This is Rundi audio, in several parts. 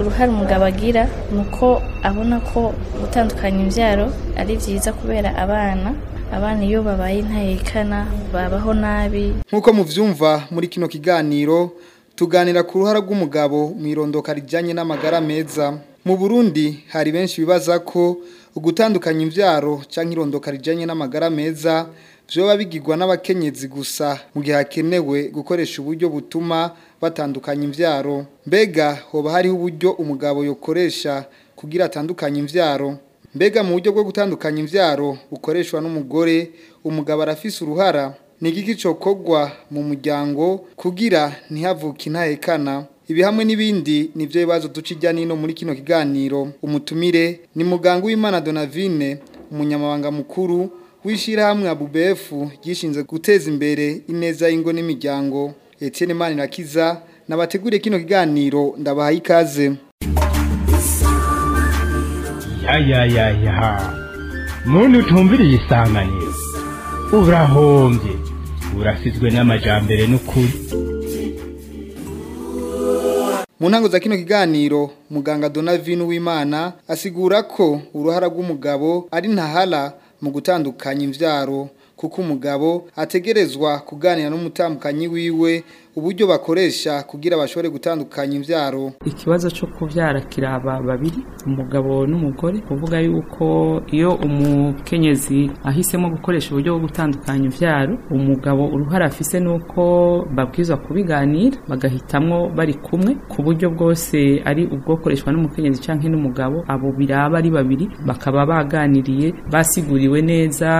uruhare umugabo agira ni uko abona ko gutandukanya imbyaro ari byiza kubera abana abana iyo babaye intahekana babaho nabi nk'uko mubyumva muri kino kiganiro tuganira ku ruhara rw'umugabo mu irondoka rijyanye n'amagara meza mu burundi hari benshi bibaza ko gutandukanya imbyaro cyangwa irondoka rijyanye n'amagara meza byoba bigirwa n'abakenyezi gusa mu gihe hakenewe gukoresha uburyo butuma batandukanya imbyaro mbega hoba hariho uburyo umugabo yokoresha kugira atandukanye imbyaro mbega mu buryo bwo gutandukanya imbyaro bukoreshwa n'umugore umugabo arafise uruhara ni igiki cyokorwa mu muryango kugira ntihavuke intahekana ibi hamwe n'ibindi ni byo bibazo duca ijya muri kino kiganiro umutumire ni muganga w'imana donavine umunyamabanga mukuru w'ishyirahamwe abubefu ryishinzwe guteza imbere ineza y'ingo n'imiryango Etienne Manirakiza nabateguriye kino kiganiro ndabahaye ikaze yayayaya muntu utumviriye isanganiro urahombye urasizwe n'amajyambere n'ukuri mu ntango za kino kiganiro muganga donavino w'imana asigura ko uruhara rw'umugabo ari ntahara mu gutandukanya imbyaro kuko umugabo ategerezwa kuganira n'umutambukanyi wiwe uburyo bakoresha kugira bashobore gutandukanya imbyaro ikibazo cyo kubyara kiraba babiri umugabo n'umugore kuvuga yuko iyo umukenyezi ahisemo gukoresha uburyo bwo gutandukanya imbyaro umugabo uruhare afise nuko babwizwa kubiganira bagahitamo bari kumwe ku buryo bwose ari ubwokoreshwa n'umukenyezi cyangwa n'umugabo abo biraba ari babiri bakaba baganiriye basiguriwe neza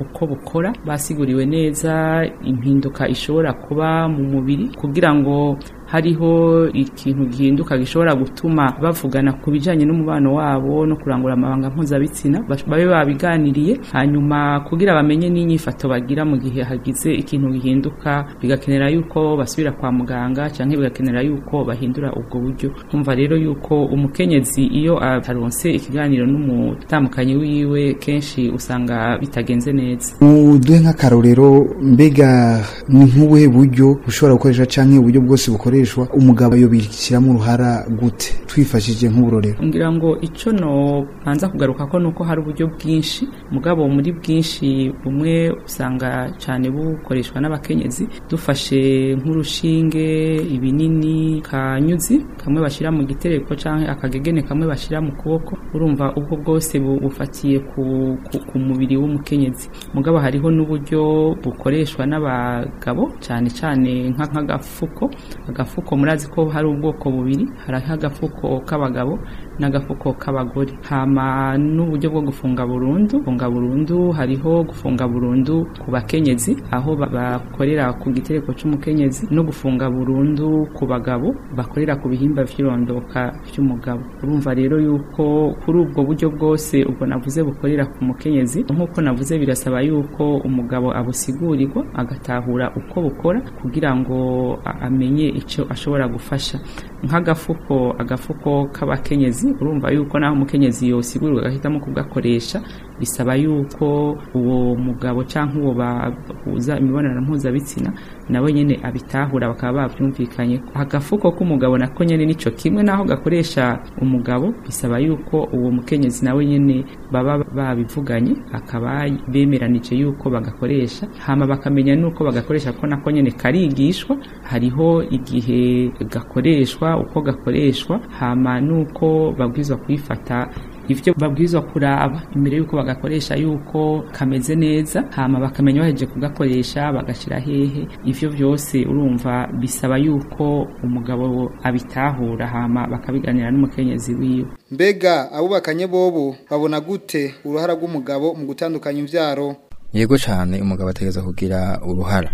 uko bukora gukora basiguriwe neza impinduka ishobora kuba mu mubiri kugira ngo hariho ikintu gihinduka gishobora gutuma bavugana ku bijyanye n'umubano wabo no kurangura amabanga mpuzabitsina babe babiganiriye hanyuma kugira bamenye n'inyifato bagira mu gihe hagize ikintu gihinduka bigakenera yuko basubira kwa muganga cyangwa bigakenera yuko bahindura ubwo buryo kumva rero yuko umukenyezi iyo ataronse ikiganiro n'umutambukanyi wiwe kenshi usanga bitagenze neza uduhe nk'akarorero mbega ni nk'ubuhe buryo ushobora gukoresha cyangwa uburyo bwose bukoresha bukoreshwa umugabo yobishyiramo uruhara gute twifashije nk'uburorero ngira ngo icyo no banza kugaruka ko nuko hari uburyo bwinshi mugabo muri bwinshi bumwe usanga cyane bukoreshwa n'abakenyezi dufashe nk'urushinge ibinini kanyuzi kamwe bashyira mu gitereko cyangwa akagegene kamwe bashyira mu kuboko urumva ubwo bwose bufatiye ku, ku, ku mubiri w'umukenyezi mugabo hariho n'uburyo bukoreshwa n'abagabo cyane cyane nk'agafuko agafuko murazi ko hari ubwoko bubiri hari agafuko k'abagabo n'agafuko k'abagore hama n'uburyo bwo gufunga burundu gufunga burundu hariho gufunga burundu ku bakenyezi aho bakorera ku gitereko cy'umukenyezi no gufunga burundu ku bagabo bakorera ku bihimba vy'irondoka ry'umugabo urumva rero yuko kuri ubwo buryo bwose ubwo navuze bukorera ku mukenyezi nk'uko navuze birasaba yuko umugabo abusigurirwa agatahura uko bukora kugira ngo amenye icyo ashobora gufasha nk'agafuko agafuko k'abakenyezi urumva yuko naho umukenyezi yosigurwa agahitamo kugakoresha bisaba yuko uwo mugabo cyangwa uwo bahuza imibonano mpuzabitsina nabo nyine abitahura bakaba babyumvikanye agafuko k'umugabo nako nyine nicyo kimwe n'aho gakoresha umugabo bisaba yuko uwo mukenyezi nawe nyine baba babivuganye akaba bemeranije yuko bagakoresha hama bakamenya nuko bagakoresha ko nako nyine karigishwa hariho igihe gakoreshwa uko gakoreshwa hama nuko babwizwa kuyifata ibyo babwizwa kuraba imbere yuko bagakoresha yuko kameze neza hama bakamenya waheje kugakoresha bagashira hehe ivyo byose urumva bisaba yuko umugabo abitahura hama bakabiganira n'umukenyezi wiwe mbega abubakanye bobo babona gute uruhara rw'umugabo mu gutandukanya imvyaro yego cyane umugabo ategeza kugira uruhara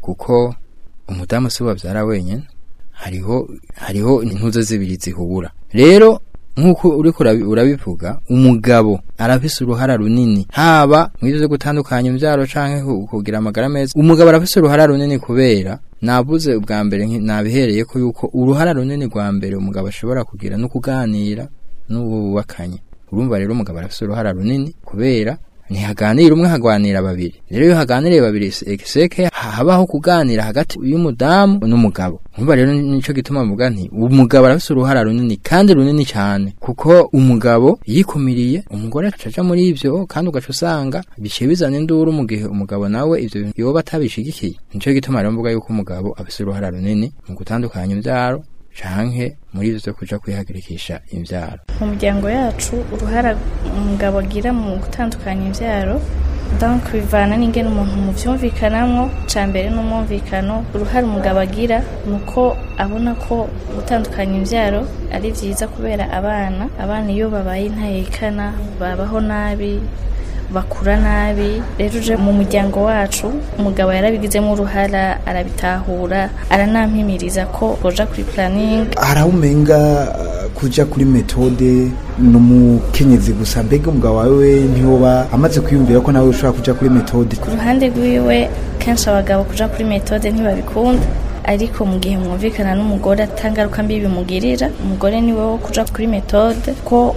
kuko umudamu si babyara wenyine hariho hariho intuzo zibiri zihubura rero nk'uko uri urabivuga umugabo arafise uruhara runini haba mu byo gutandukanya imbyaro cyangwa kugira amagara meza umugabo arafise uruhara runini kubera nabuze ubwa mbere nabihereye ko yuko uruhara runini rwa mbere umugabo ashobora kugira no kuganira n'uwo bubakanye urumva rero umugabo arafite uruhara runini kubera ntihaganira umwe haganira babiri rero iyo haganiriye babiri egiseke habaho kuganira hagati y'umudamu n'umugabo nkumva rero nico gituma muvuga nti umugabo arafise uruhara runini kandi runini cyane kuko umugabo yikumiriye umugore acaca muri ibyo kandi ugaca usanga bice bizana induru mu gihe umugabo nawe ivyo yoba atabishigikiye nico gituma rero mvuga yuko umugabo abise uruhara runini mu gutandukanya imvyaro canke muri zo kuja kwihagirikisha imvyaro mu muryango yacu uruhara umugabo agira mu gutandukanya imvyaro donc bivana n'ingene umuntu muvyumvikanamwo ca mbere n'umwumvikano uruhara umugabo agira ni abona ko gutandukanya imvyaro ari vyiza kubera abana abana iyo babaye intahekana babaho nabi bakura nabi rero uje mu muryango wacu umugabo yarabigizemo uruhara arabitahura aranampimiriza ko boja kuri puraningi arawumenga kujya kuri metode ni umukenyezi gusa mbega umugabo wawe ntiwoba amaze kwiyumvira ko nawe ushobora kujya kuri metode ku ruhande rwiwe kenshi abagabo kujya kuri metode ntibabikunda ariko mu gihe mwumvikana n'umugore atangaruka mbi bimugirira umugore niwe wo kujya kuri metode ko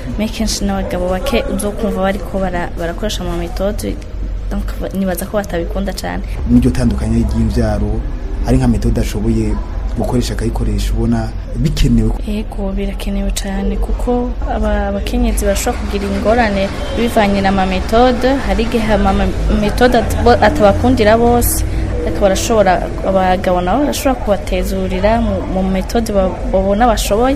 mekenshi n'abagabo bake uzokumva bariko barakoresha mu mu metode nibaza ko batabikunda cyane n'iryo tandukanye ry'imbyaro ari nka metode ashoboye gukoresha akayikoresha ubona bikenewe yego birakenewe cyane kuko abakenyezi bashobora kugira ingorane bivanye na metode hari igihe metode atabakundira bose ariko barashobora abagabo nabo barashobora kubatezurira mu metode babona bashoboye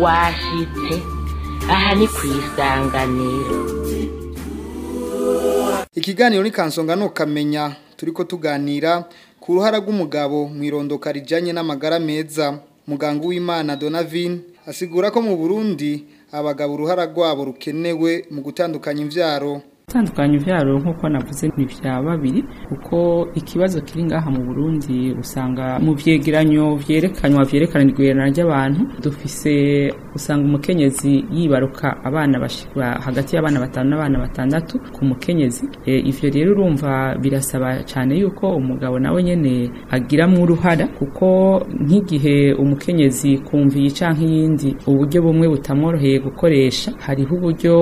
washyitse aha ni ku ikiganiro ni kansonga ntukamenya turi ko tuganira ku ruhara rw'umugabo mu irondoka rijyanye n'amagara meza muganga w'imana donavine asigura ko mu burundi abagabo uruhara rwabo rukenewe mu gutandukanya imbyaro Itandukanye byaro nk'uko navuze ni bya babiri kuko ikibazo kiri ngaha mu Burundi usanga mu byegeranyo byerekanywa byerekana igwerana ry'abantu dufise usanga umukenyezi yibaruka abana hagati y'abana batanu n'abana batandatu ku mukenyezi e, ivyo rero urumva birasaba cyane yuko umugabo nawe nyene mu uruhara kuko nk'igihe umukenyezi kumviye canke iyindi uburyo bumwe butamworoheye gukoresha hariho uburyo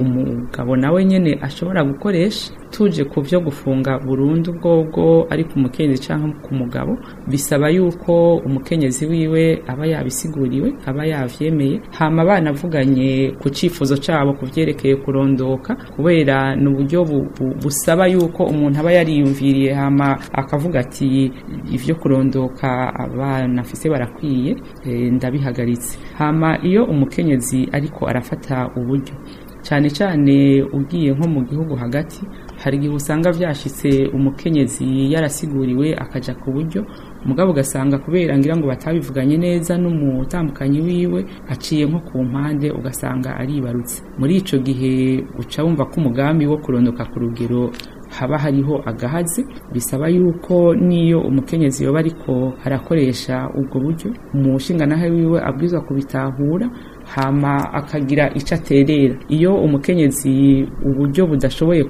umugabo nawe nyine ashobora gukoresha tuje ku byo gufunga burundu ubwobwo ari ku mukenyezi cyangwa ku mugabo bisaba yuko umukenyezi wiwe aba yabisiguriwe aba yabyemeye hama banavuganye ku cyifuzo cyabo ku byerekeye kurondoka kubera ni uburyo busaba yuko umuntu aba yariyumviriye hama akavuga ati ibyo kurondoka abana afise barakwiye eh, ndabihagaritse hama iyo umukenyezi ariko arafata uburyo cyane cyane ugiye nko mu gihugu hagati hari igihe usanga byashyitse umukenyezi yarasiguriwe akajya ku buryo umugabo ugasanga kubera ngira ngo batabivuganye neza n'umutambukanyi wiwe aciye nko ku mpande ugasanga aribarutse muri icyo gihe uca wumva ko umugambi wo kurondoka ku rugero haba hariho agahazi bisaba yuko n'iyo umukenyezi yoba ariko harakoresha ubwo buryo umushinga wiwe abwizwa kubitahura hama akagira icyo aterera iyo umukenyezi uburyo budashoboye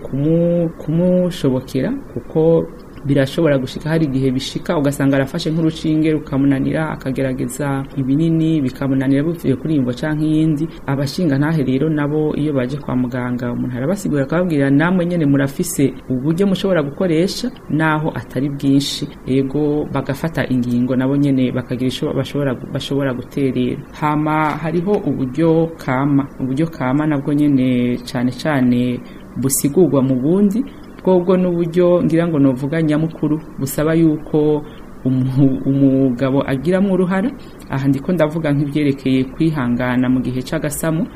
kumushobokera kuko birashobora gushika hari igihe bishika ugasanga arafashe nk'urushinge rukamunanira akagerageza ibinini bikamunanira bivuye kuri imbo canke iyindi abashinga ntahe rero nabo iyo baje kwa muganga umuntu arabasigura akababwira namwe nyene murafise uburyo mushobora gukoresha naho atari bwinshi ego bagafata ingingo nabo nyene bakagira ico bashobora bashobora guterera hama hariho uburyo kama uburyo kama nabwo nyene cyane cyane busigurwa mu bundi twobwo n'uburyo ngira ngo novuga nyamukuru busaba yuko umugabo agiramo uruhare aha ndiko ndavuga nk'ibyerekeye kwihangana mu gihe cy'agasamu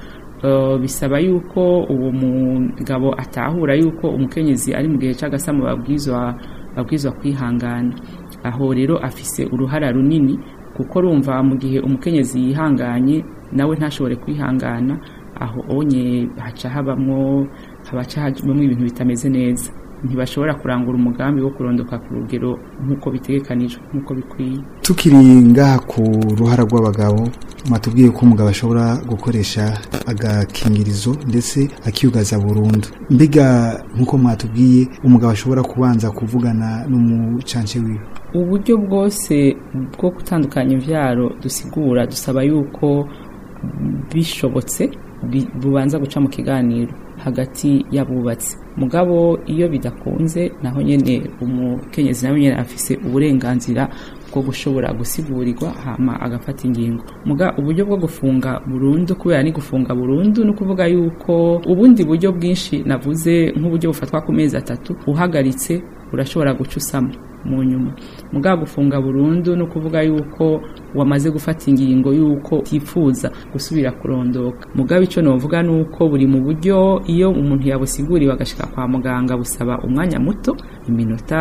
bisaba yuko uwo mugabo atahura yuko umukenyezi ari mu gihe cy'agasamu babwizwa kwihangana aho rero afise uruhara runini kuko rumva mu gihe umukenyezi yihanganye nawe ntashobore kwihangana aho onye haca habamwo haba hajemo ibintu bitameze neza ntibashobora kurangura umugambi wo kurondoka ku rugero nk'uko bitegekanijwe nk'uko bikwiye Tukiringa ku ruhara rw'abagabo matubwiye ko umugabo ashobora gukoresha agakingirizo ndetse akiyugaza burundu mbega nk'uko mwatubwiye umugabo ashobora kubanza kuvugana n'umucansi wiwe uburyo bwose bwo gutandukanya imbyaro dusigura dusaba yuko bishobotse bubanza guca mu kiganiro hagati y'abubatsi mugabo iyo bidakunze naho nyine umukenyezi nawe nyine afise uburenganzira bwo gushobora gusigurwa hama agafata ingingo muga uburyo bwo gufunga burundu kubera ni gufunga burundu ni ukuvuga yuko ubundi buryo bwinshi navuze nk'uburyo bufatwa ku mezi atatu uhagaritse urashobora guca usama mu nyuma muga gufunga burundu no kuvuga yuko wamaze gufata ingingo yuko tifuza gusubira kurondoka mugabe ico novuga nuko buri mu buryo iyo umuntu yabusiguriwe agashika kwa muganga busaba umwanya muto iminota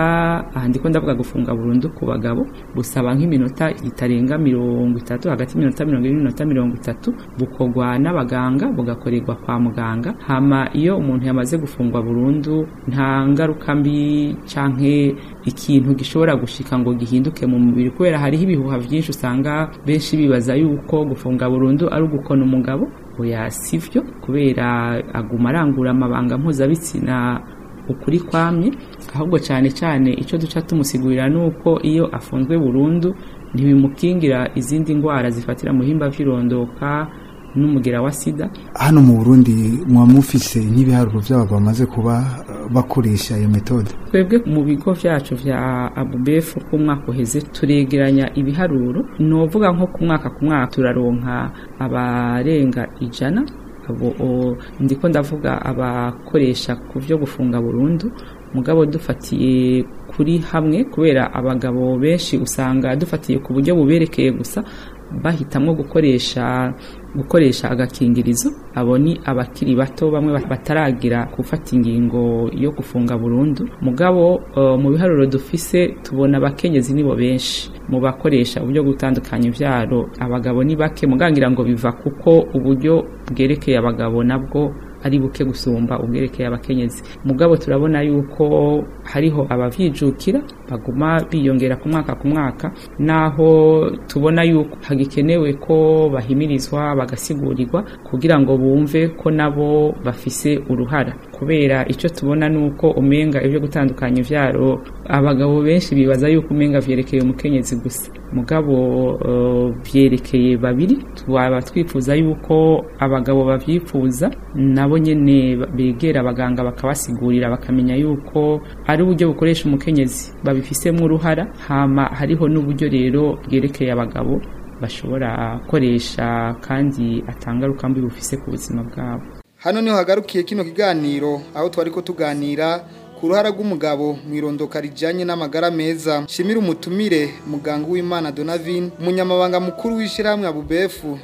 aha ndiko ndavuga gufunga burundu ku bagabo busaba nk'iminota itarenga mirongo itatu hagati y'iminota mirongo ine n'iminota mirongo itatu bukorwa n'abaganga bugakorerwa kwa muganga hama iyo umuntu yamaze gufungwa burundu nta ngaruka mbi canke ikintu gishobora gushika ngo gihinduke mu mubiri kubera hariho ibihuha byinshi usanga benshi bibaza yuko gufunga burundu ari ugukona umugabo oya sivyo kubera aguma arangura amabanga mpuzabitsina ukuri kwamye ahubwo cyane cyane icyo duca tumusigurira ni uko iyo afunzwe burundu ntibimukingira izindi ndwara zifatira muhimba vyirondoka n'umugera wa sida hano mu burundi mwamufise nk'ibiharuro by'abagabo bamaze kuba bakoresha iyo metode twebwe mu bigo byacu bya abubefu ku mwaka uheze turegeranya ibiharuro ni uvuga nko ku mwaka ku mwaka turaronka abarenga ijana ndiko ndavuga abakoresha ku byo gufunga burundu mugabo dufatiye kuri hamwe kubera abagabo benshi usanga dufatiye ku buryo buberekeye gusa bahitamo gukoresha gukoresha agakingirizo abo ni abakiri bato bamwe bataragira gufata ingingo yo gufunga burundu mugabo mu biharuro dufise tubona abakenyezi nibo benshi mu bakoresha uburyo gutandukanya ibyaro abagabo ni bake mugangira ngo biva kuko uburyo bwerekeye abagabo nabwo ari buke gusumba ubwerekeye abakenyezi mugabo turabona yuko hariho abavyijukira baguma biyongera ku mwaka ku mwaka naho tubona yuko hagikenewe ko bahimirizwa bagasigurirwa kugira ngo bumve ko nabo bafise uruhara kubera icyo tubona ni uko umenga ibyo gutandukanya ibyaro abagabo benshi bibaza yuko umenga byerekeye umukenyezi gusa mugabo byerekeye eh, babiri twaba twifuza yuko abagabo babyifuza nabo nyine begera abaganga bakabasigurira bakamenya yuko ari uburyo bukoresha umukenyezi babi bifisemo uruhara hama hariho n'uburyo rero bwerekeye abagabo bashobora gukoresha kandi atangaruka mbi bufise ku buzima bwabo hano niho hagarukiye kino kiganiro aho twari tuganira ku ruhara rw'umugabo mu irondoka rijyanye n'amagara meza shimira umutumire muganga w'imana donavin umunyamabanga mukuru w'ishyirahamwe abubefu